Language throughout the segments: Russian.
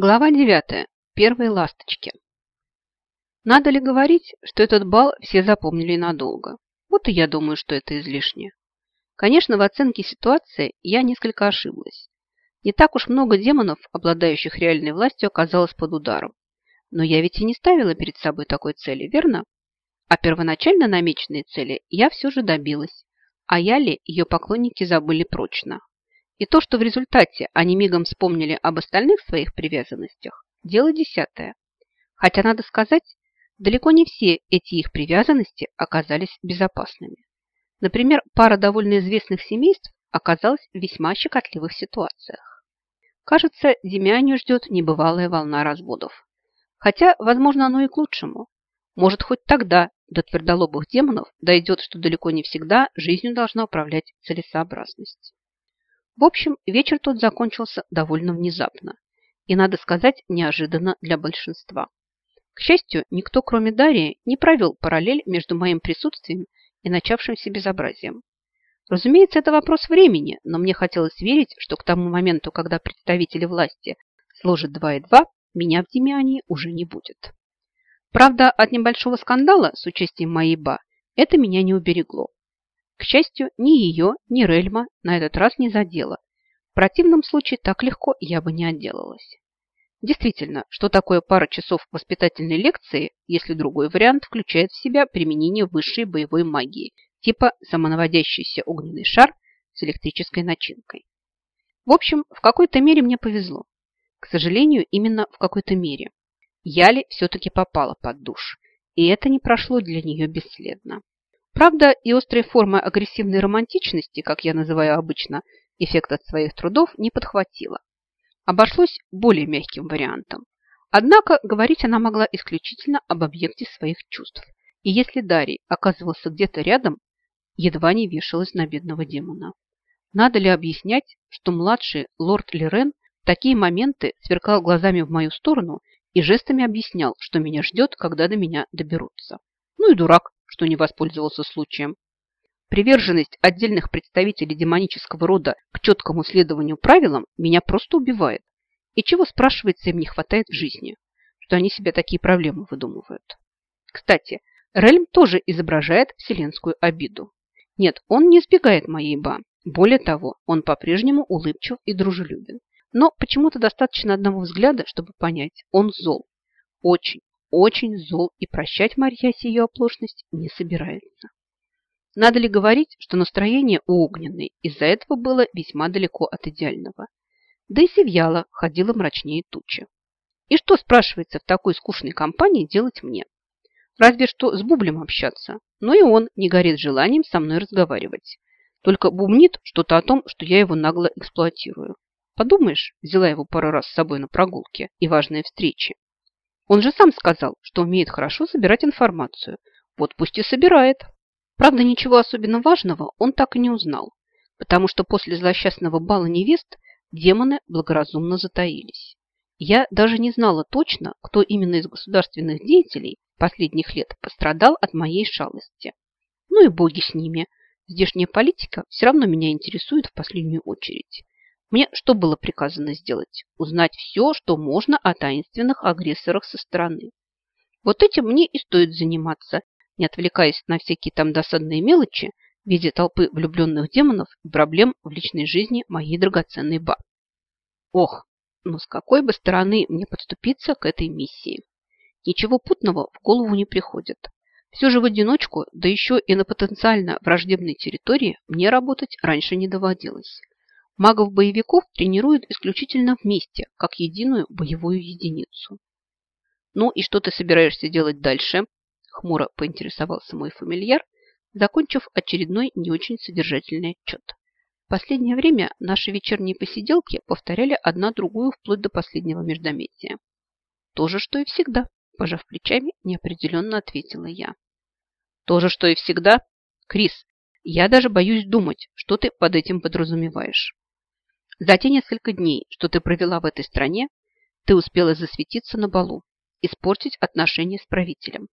Глава 9. Первые ласточки. Надо ли говорить, что этот бал все запомнили надолго? Вот и я думаю, что это излишне. Конечно, в оценке ситуации я несколько ошиблась. Не так уж много демонов, обладающих реальной властью, оказалось под ударом. Но я ведь и не ставила перед собой такой цели, верно? А первоначально намеченные цели я все же добилась. А я ли ее поклонники забыли прочно. И то, что в результате они мигом вспомнили об остальных своих привязанностях, дело десятое. Хотя, надо сказать, далеко не все эти их привязанности оказались безопасными. Например, пара довольно известных семейств оказалась в весьма щекотливых ситуациях. Кажется, Демянию ждет небывалая волна разводов. Хотя, возможно, оно и к лучшему. Может, хоть тогда до твердолобых демонов дойдет, что далеко не всегда жизнью должна управлять целесообразность. В общем, вечер тот закончился довольно внезапно и, надо сказать, неожиданно для большинства. К счастью, никто, кроме Дарьи, не провел параллель между моим присутствием и начавшимся безобразием. Разумеется, это вопрос времени, но мне хотелось верить, что к тому моменту, когда представители власти сложат два и два, меня в Демиане уже не будет. Правда, от небольшого скандала с участием моей ба это меня не уберегло. К счастью, ни ее, ни Рельма на этот раз не задело. В противном случае так легко я бы не отделалась. Действительно, что такое пара часов воспитательной лекции, если другой вариант включает в себя применение высшей боевой магии, типа самонаводящийся огненный шар с электрической начинкой. В общем, в какой-то мере мне повезло. К сожалению, именно в какой-то мере. Яли все-таки попала под душ, и это не прошло для нее бесследно. Правда, и острые формы агрессивной романтичности, как я называю обычно, эффект от своих трудов не подхватила. Обошлось более мягким вариантом. Однако говорить она могла исключительно об объекте своих чувств. И если Дарий оказывался где-то рядом, едва не вешалась на бедного демона. Надо ли объяснять, что младший лорд Лерен в такие моменты сверкал глазами в мою сторону и жестами объяснял, что меня ждет, когда до меня доберутся. Ну и дурак, что не воспользовался случаем. Приверженность отдельных представителей демонического рода к четкому следованию правилам меня просто убивает. И чего, спрашивается, им не хватает в жизни, что они себе такие проблемы выдумывают. Кстати, Рельм тоже изображает вселенскую обиду. Нет, он не избегает моей ба. Более того, он по-прежнему улыбчив и дружелюбен. Но почему-то достаточно одного взгляда, чтобы понять, он зол. Очень, очень зол и прощать Марьясе ее оплошность не собирается. Надо ли говорить, что настроение у Огненной из-за этого было весьма далеко от идеального. Да и Севьяла ходила мрачнее тучи. И что, спрашивается, в такой скучной компании делать мне? Разве что с Бублем общаться, но и он не горит желанием со мной разговаривать. Только бубнит что-то о том, что я его нагло эксплуатирую. Подумаешь, взяла его пару раз с собой на прогулке и важные встречи. Он же сам сказал, что умеет хорошо собирать информацию. Вот пусть и собирает. Правда, ничего особенно важного он так и не узнал, потому что после злосчастного бала невест демоны благоразумно затаились. Я даже не знала точно, кто именно из государственных деятелей последних лет пострадал от моей шалости. Ну и боги с ними. Здешняя политика все равно меня интересует в последнюю очередь. Мне что было приказано сделать? Узнать все, что можно о таинственных агрессорах со стороны. Вот этим мне и стоит заниматься, не отвлекаясь на всякие там досадные мелочи в виде толпы влюбленных демонов и проблем в личной жизни моей драгоценной ба. Ох, но с какой бы стороны мне подступиться к этой миссии? Ничего путного в голову не приходит. Все же в одиночку, да еще и на потенциально враждебной территории, мне работать раньше не доводилось. Магов-боевиков тренируют исключительно вместе, как единую боевую единицу. «Ну и что ты собираешься делать дальше?» Хмуро поинтересовался мой фамильяр, закончив очередной не очень содержательный отчет. В последнее время наши вечерние посиделки повторяли одна другую вплоть до последнего междометия. То же, что и всегда, пожав плечами, неопределенно ответила я. То же, что и всегда? Крис, я даже боюсь думать, что ты под этим подразумеваешь. За те несколько дней, что ты провела в этой стране, ты успела засветиться на балу, испортить отношения с правителем,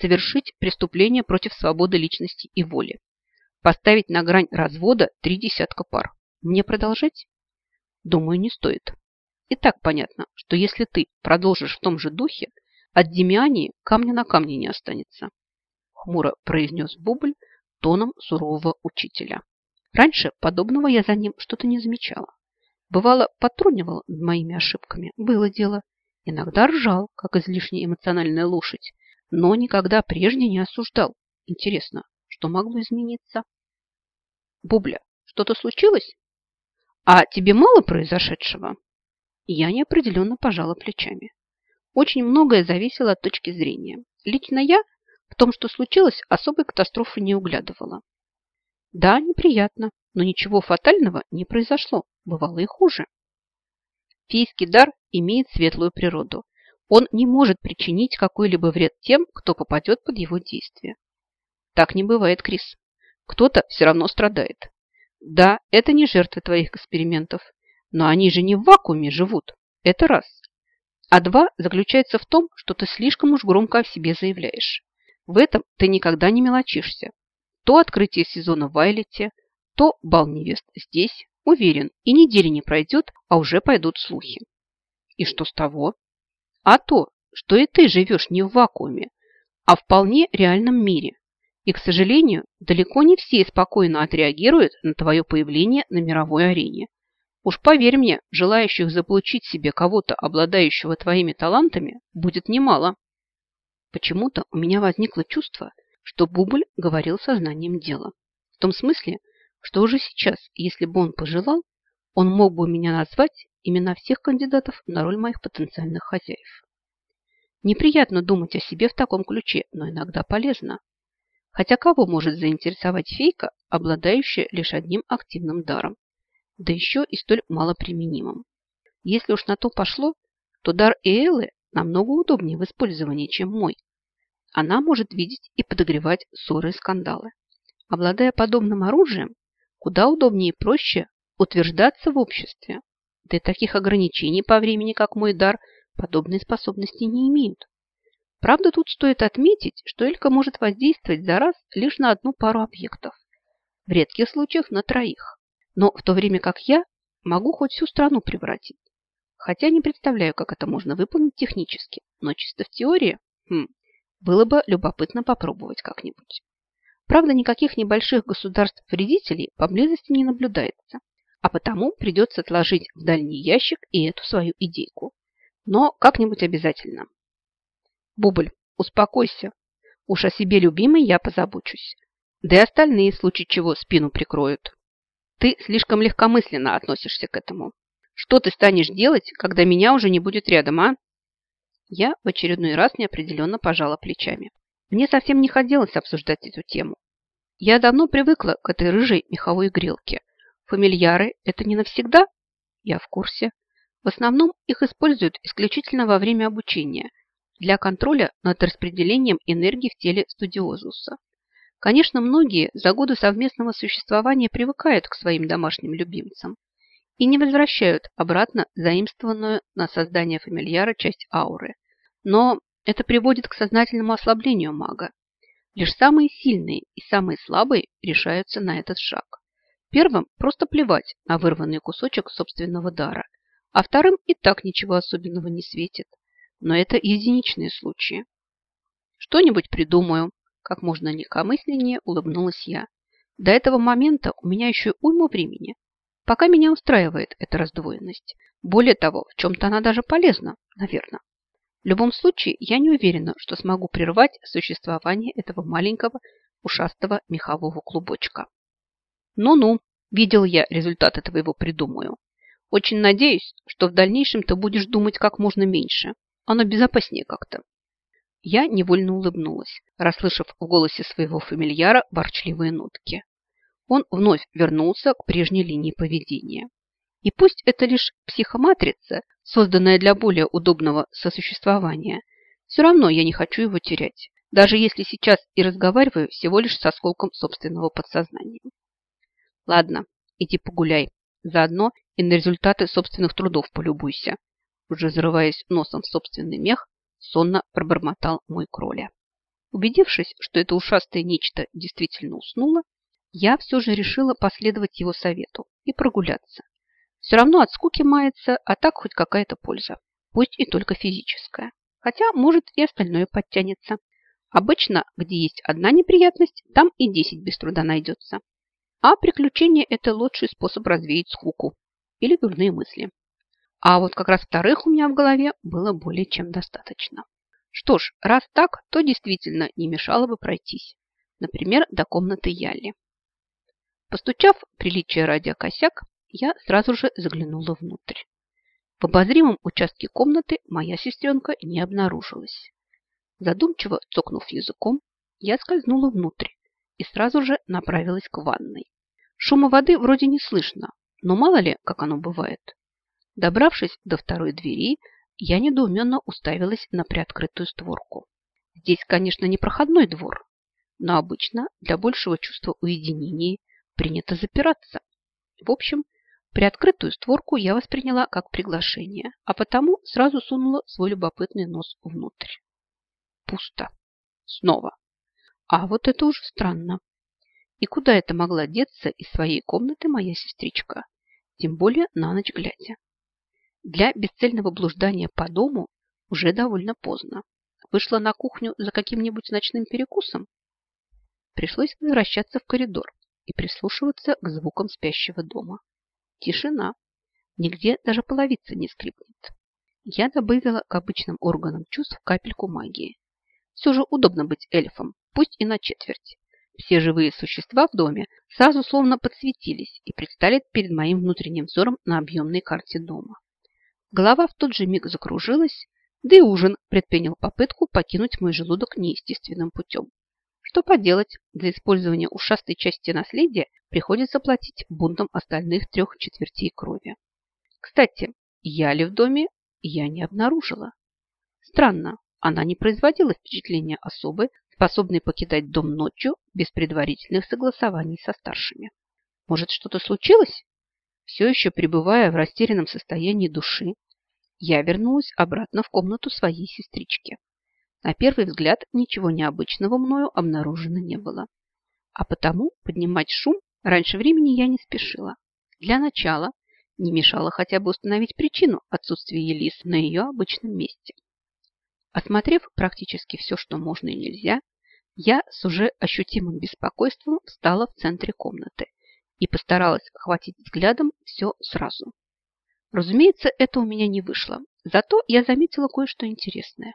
совершить преступление против свободы личности и воли, поставить на грань развода три десятка пар. Мне продолжать? Думаю, не стоит. И так понятно, что если ты продолжишь в том же духе, от Демиании камня на камне не останется. Хмуро произнес Бубль тоном сурового учителя. Раньше подобного я за ним что-то не замечала. Бывало, потрунивал над моими ошибками. Было дело. Иногда ржал, как излишне эмоциональная лошадь, но никогда прежде не осуждал. Интересно, что могло измениться? Бубля, что-то случилось? А тебе мало произошедшего? Я неопределенно пожала плечами. Очень многое зависело от точки зрения. Лично я в том, что случилось, особой катастрофы не углядывала. Да, неприятно, но ничего фатального не произошло. Бывало и хуже. Фейский дар имеет светлую природу. Он не может причинить какой-либо вред тем, кто попадет под его действие. Так не бывает, Крис. Кто-то все равно страдает. Да, это не жертвы твоих экспериментов, но они же не в вакууме живут. Это раз. А два заключается в том, что ты слишком уж громко о себе заявляешь. В этом ты никогда не мелочишься. То открытие сезона в Вайлете, то бал невест здесь. Уверен, и недели не пройдет, а уже пойдут слухи. И что с того? А то, что и ты живешь не в вакууме, а в вполне реальном мире. И, к сожалению, далеко не все спокойно отреагируют на твое появление на мировой арене. Уж поверь мне, желающих заполучить себе кого-то, обладающего твоими талантами, будет немало. Почему-то у меня возникло чувство, что Бубль говорил сознанием дела. В том смысле, что уже сейчас, если бы он пожелал, он мог бы меня назвать имена всех кандидатов на роль моих потенциальных хозяев. Неприятно думать о себе в таком ключе, но иногда полезно. Хотя кого может заинтересовать фейка, обладающая лишь одним активным даром, да еще и столь малоприменимым? Если уж на то пошло, то дар Эйлы намного удобнее в использовании, чем мой. Она может видеть и подогревать ссоры и скандалы. Обладая подобным оружием, куда удобнее и проще утверждаться в обществе. Да и таких ограничений по времени, как мой дар, подобные способности не имеют. Правда, тут стоит отметить, что Элька может воздействовать за раз лишь на одну пару объектов. В редких случаях на троих. Но в то время как я могу хоть всю страну превратить. Хотя не представляю, как это можно выполнить технически, но чисто в теории хм, было бы любопытно попробовать как-нибудь. Правда, никаких небольших государств-вредителей поблизости не наблюдается, а потому придется отложить в дальний ящик и эту свою идейку. Но как-нибудь обязательно. Бубль, успокойся. Уж о себе любимой я позабочусь. Да и остальные, в случае чего, спину прикроют. Ты слишком легкомысленно относишься к этому. Что ты станешь делать, когда меня уже не будет рядом, а? Я в очередной раз неопределенно пожала плечами. Мне совсем не хотелось обсуждать эту тему. Я давно привыкла к этой рыжей меховой грелке. Фамильяры – это не навсегда? Я в курсе. В основном их используют исключительно во время обучения для контроля над распределением энергии в теле студиозуса. Конечно, многие за годы совместного существования привыкают к своим домашним любимцам и не возвращают обратно заимствованную на создание фамильяра часть ауры. Но это приводит к сознательному ослаблению мага. Лишь самые сильные и самые слабые решаются на этот шаг. Первым просто плевать на вырванный кусочек собственного дара, а вторым и так ничего особенного не светит. Но это единичные случаи. Что-нибудь придумаю, как можно легкомысленнее улыбнулась я. До этого момента у меня еще уйма времени, Пока меня устраивает эта раздвоенность. Более того, в чем-то она даже полезна, наверное. В любом случае, я не уверена, что смогу прервать существование этого маленького ушастого мехового клубочка. Ну-ну, видел я результаты твоего придумаю. Очень надеюсь, что в дальнейшем ты будешь думать как можно меньше. Оно безопаснее как-то. Я невольно улыбнулась, расслышав в голосе своего фамильяра ворчливые нотки он вновь вернулся к прежней линии поведения. И пусть это лишь психоматрица, созданная для более удобного сосуществования, все равно я не хочу его терять, даже если сейчас и разговариваю всего лишь с осколком собственного подсознания. Ладно, иди погуляй, заодно и на результаты собственных трудов полюбуйся. Уже зарываясь носом в собственный мех, сонно пробормотал мой кроля. Убедившись, что это ушастое нечто действительно уснуло, я все же решила последовать его совету и прогуляться. Все равно от скуки мается, а так хоть какая-то польза. Пусть и только физическая. Хотя, может, и остальное подтянется. Обычно, где есть одна неприятность, там и десять без труда найдется. А приключение – это лучший способ развеять скуку или дурные мысли. А вот как раз вторых у меня в голове было более чем достаточно. Что ж, раз так, то действительно не мешало бы пройтись. Например, до комнаты Ялли. Постучав приличие ради косяк, я сразу же заглянула внутрь. В обозримом участке комнаты моя сестренка не обнаружилась. Задумчиво цокнув языком, я скользнула внутрь и сразу же направилась к ванной. Шума воды вроде не слышно, но мало ли, как оно бывает. Добравшись до второй двери, я недоуменно уставилась на приоткрытую створку. Здесь, конечно, не проходной двор, но обычно для большего чувства уединения принято запираться. В общем, приоткрытую створку я восприняла как приглашение, а потому сразу сунула свой любопытный нос внутрь. Пусто. Снова. А вот это уже странно. И куда это могла деться из своей комнаты моя сестричка? Тем более на ночь глядя. Для бесцельного блуждания по дому уже довольно поздно. Вышла на кухню за каким-нибудь ночным перекусом. Пришлось возвращаться в коридор и прислушиваться к звукам спящего дома. Тишина. Нигде даже половица не скрипнет. Я добавила к обычным органам чувств капельку магии. Все же удобно быть эльфом, пусть и на четверть. Все живые существа в доме сразу словно подсветились и предстали перед моим внутренним взором на объемной карте дома. Голова в тот же миг закружилась, да и ужин предпринял попытку покинуть мой желудок неестественным путем. Что поделать, для использования ушастой части наследия приходится платить бунтом остальных трех четвертей крови. Кстати, я ли в доме я не обнаружила. Странно, она не производила впечатления особы, способной покидать дом ночью без предварительных согласований со старшими. Может, что-то случилось? Все еще пребывая в растерянном состоянии души, я вернулась обратно в комнату своей сестрички. На первый взгляд ничего необычного мною обнаружено не было. А потому поднимать шум раньше времени я не спешила. Для начала не мешало хотя бы установить причину отсутствия Елис на ее обычном месте. Осмотрев практически все, что можно и нельзя, я с уже ощутимым беспокойством встала в центре комнаты и постаралась охватить взглядом все сразу. Разумеется, это у меня не вышло, зато я заметила кое-что интересное.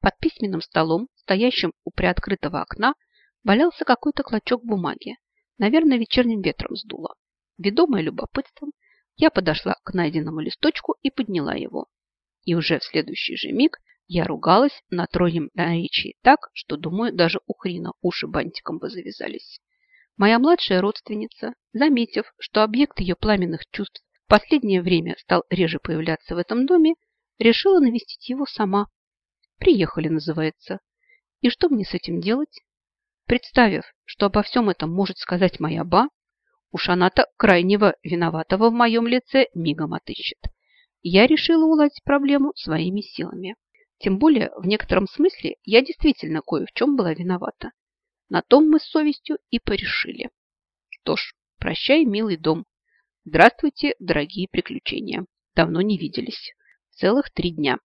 Под письменным столом, стоящим у приоткрытого окна, валялся какой-то клочок бумаги. Наверное, вечерним ветром сдуло. Ведомая любопытством, я подошла к найденному листочку и подняла его. И уже в следующий же миг я ругалась на троем наречии так, что, думаю, даже у Хрина уши бантиком бы завязались. Моя младшая родственница, заметив, что объект ее пламенных чувств в последнее время стал реже появляться в этом доме, решила навестить его сама. «Приехали» называется. И что мне с этим делать? Представив, что обо всем этом может сказать моя ба, уж она-то крайнего виноватого в моем лице мигом отыщет. Я решила уладить проблему своими силами. Тем более, в некотором смысле, я действительно кое в чем была виновата. На том мы с совестью и порешили. Что ж, прощай, милый дом. Здравствуйте, дорогие приключения. Давно не виделись. Целых три дня.